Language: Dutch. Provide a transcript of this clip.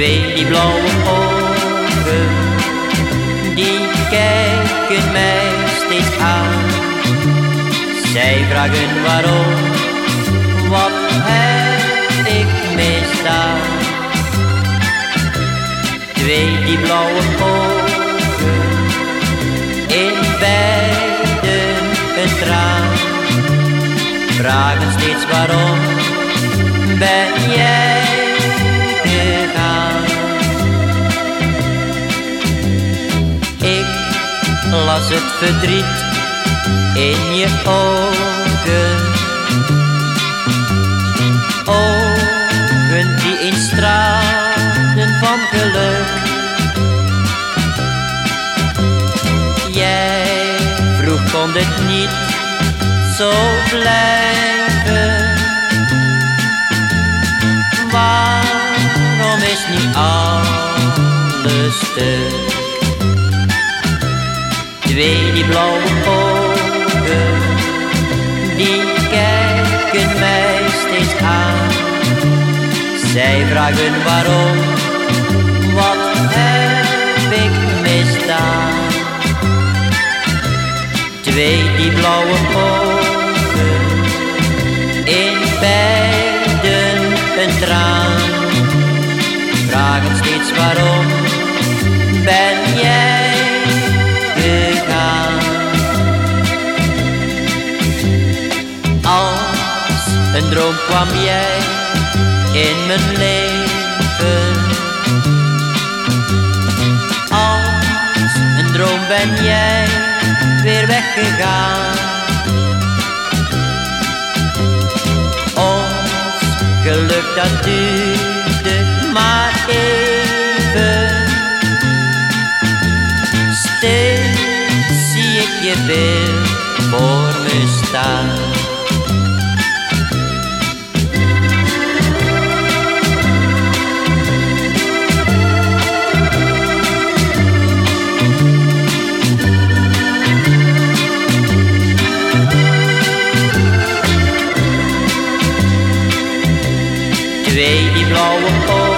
blauwe ogen, die kijken mij steeds aan. Zij vragen waarom, wat heb ik misdaan? Twee die blauwe ogen, in beiden een traan. Vragen steeds waarom, ben jij las het verdriet in je ogen. Ogen die in stralen van geluk. Jij vroeg kon het niet zo blijven. Waarom is niet alles stuk? Twee die blauwe ogen, die kijken mij steeds aan. Zij vragen waarom, wat heb ik misdaan? Twee die blauwe ogen, in beiden een traan. Vragen steeds waarom, ben jij droom kwam jij in mijn leven. Als een droom ben jij weer weggegaan. Ons geluk dat duurde maar even. Steeds zie ik je weer voor me staan. Twee die